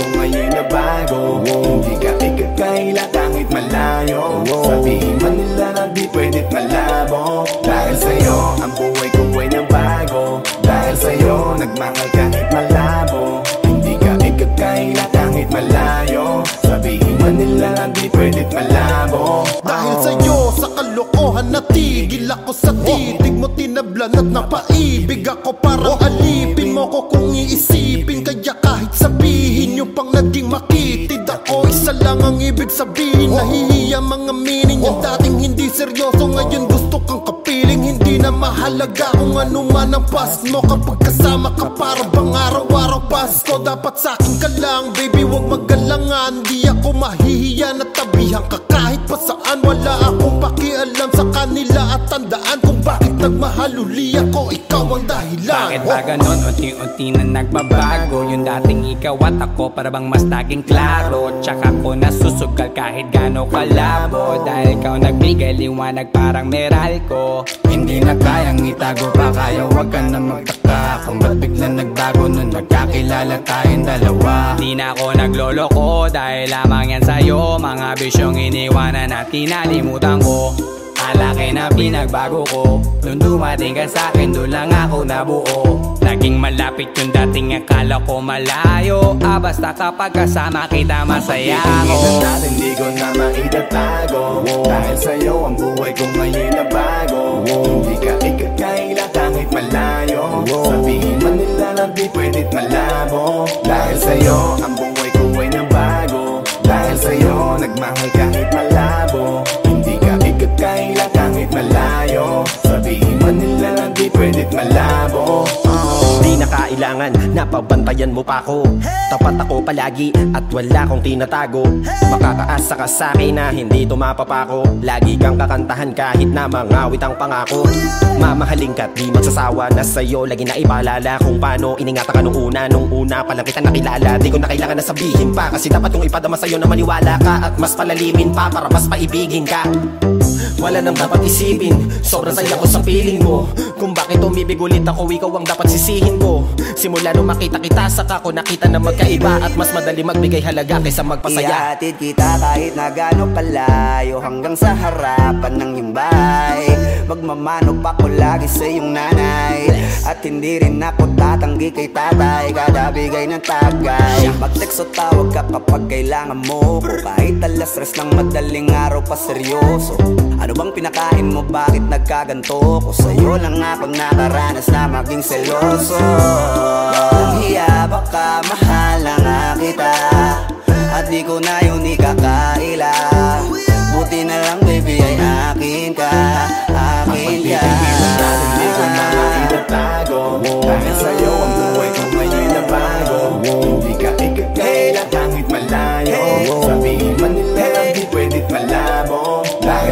ko ngayon na bago. Hindi ka ikakaila kahit malayo. Sabihin man nila na di pwedit malabo. Dahil sa'yo ang buhay ko ay nabago Dahil sa'yo nagmahal kahit malabo. Hindi ka ikakaila kahit malayo. Sabihin man nila na di pwedit malabo. Dahil sa'yo sa kalokohan natigil ako sa titig mo tinablan at napaibig lang ang ibig sabihin Nahihiya mga meaning. Yung dating hindi seryoso ngayon gusto kang kapiling. Hindi na mahalaga kung ano man ang past mo. Kapag kasama ka para bang araw-araw Pasko. Dapat sa akin ka lang baby wag magalangan Di ako mahihiya na tabihan ka kahit pa saan. Wala akong pakialam sa kanila At tandaan kung bakit nagmahal uli ako. Ikaw ang dahilan. Bakit ba ganon? Unti-unti na nagbabago. Yung dating ikaw at ako para bang mas naging klaro. Tsaka ko nasusugal kahit gano'ng kalabo. Dahil ikaw nagbigay liwanag parang meral ko Hindi na kayang itago pa kaya wag ka na magtaka. Kung ba't bigla nagbago nun nagkakilala tayong dalawa. Di na ako nagloloko dahil lamang yan sa'yo. Mga bisyong iniwanan at kinalimutan ko Alaki na pinagbago ko. Nung dumating ka sa'kin, doon lang ako nabuo. Laging malapit yung dating akala ko malayo. Ah basta kapag kasama kita masaya ako. natin di ko na maitatago. Dahil sa'yo ang buhay ko ngayon na bago. Hindi ka ikakaila kahit malayo. Sabihin man nila na di pwedit malabo. Dahil sa'yo ang buhay kailangan, napabantayan mo pa ako. Tapat ako palagi at wala kong tinatago. Makakaasa ka sa akin na hindi tumapapako Lagi kang kakantahan kahit na mangawit ang pangako. Mamahalin ka't di magsasawa na sa'yo. Lagi na ipaalala kung paano iningatan ka nung una. Nung una pa lang kita nakilala. Di ko na kailangan na sabihin pa Kasi dapat kong ipadama sa'yo na maniwala ka At mas palalimin pa para mas paibigin ka. Wala nang dapat isipin. Sobrang saya ko sa feeling mo. Kung bakit umibig ulit ako Ikaw ang dapat sisihin ko. Simula nung makita kita Saka ko nakita na magkaiba. At mas madali magbigay halaga Kaysa magpasaya. Ihatid kita kahit na gano'ng kalayo Hanggang sa harapan ng iyong bahay. Magmamano pa ko lagi sa iyong nanay. At hindi rin ako tatanggi kay tatay Kada bigay ng tagay. Mag-text o tawag ka kapag kailangan mo. Kahit alas stress ng madaling araw pa seryoso Ano bang pinakain mo? Bakit nagkaganto ko? Sa'yo lang ako nakaranas na maging seloso Hiya baka mahal na nga kita At di ko na yun ikakaila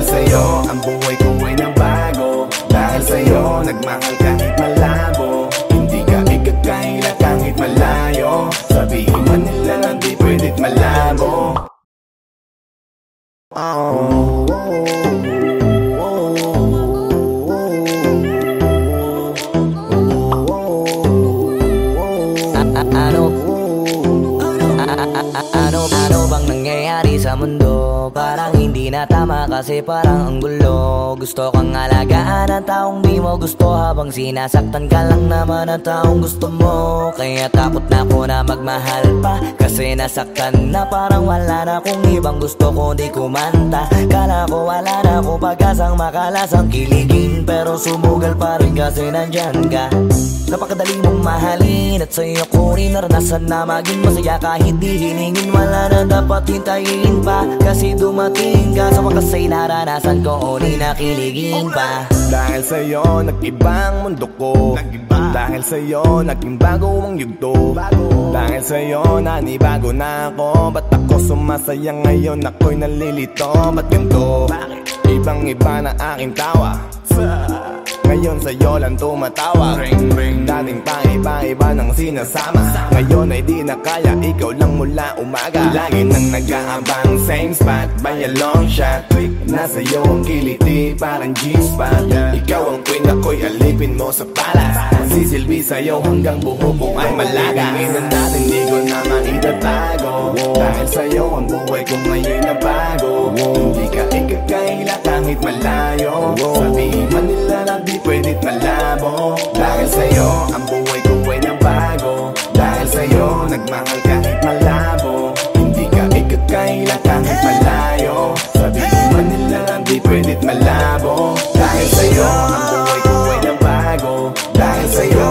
sa'yo. Ang buhay ko ay nabago. Dahil sa'yo nagmahal kahit malabo. Hindi ka ikakaila kahit malayo. Sabihin man nila na di pwedit malabo. Oh, Ano? Ano, ano bang nangyayari sa mundo? Parang na tama kasi parang ang gulo. Gusto kang alagaan ang taong di mo gusto Habang sinasaktan ka lang naman ang taong gusto mo. Kaya takot na ako na magmahal pa Kasi nasaktan na parang wala na kung ibang gusto ko di kumanta. Kala ko wala na ako pag-asang makalasang kiligin Pero sumugal pa rin kasi nandyan ka. Napakadali mong mahalin At sa'yo ko rin naranasan na maging masaya. Kahit di hiningin wala na dapat hintayin pa Kasi dumating ka sa wakas ay naranasan ko O di nakiligin pa. Dahil sa'yo, nag-ibang mundo ko. Dahil sa'yo, naging bago ang yugto. Dahil sa'yo, nanibago na ako. Ba't ako sumasaya ngayon, ako'y nalilito. Ba't ganito? Ibang iba na aking tawa Ngayon sa'yo lang tumatawag. Ring, ring. Dating paiba-iba ng sinasama. Ngayon ay di na kaya, ikaw lang mula umaga. Lagi nang nag-aabang, same spot By a long shot. Nasa iyo ang kiliti, parang G-spot. Ikaw ang queen, ako'y alipin mo sa palas Nagsisilbi sa'yo hanggang buho ko ay malaga. Tingnan natin di ko naman itatago Dahil sa'yo ang buhay ko ngayon na bago. Hindi ka ikakaila kahit malayo. Sabihin man nila na di pwedeng malabo. Dahil sa'yo ang buhay ko ay nabago Dahil sa'yo nagmahal kahit malabo. Hindi ka ikakaila kahit malayo. Sabihin man nila na di pwedeng malabo. Dahil sa'yo ang buhay say, oh.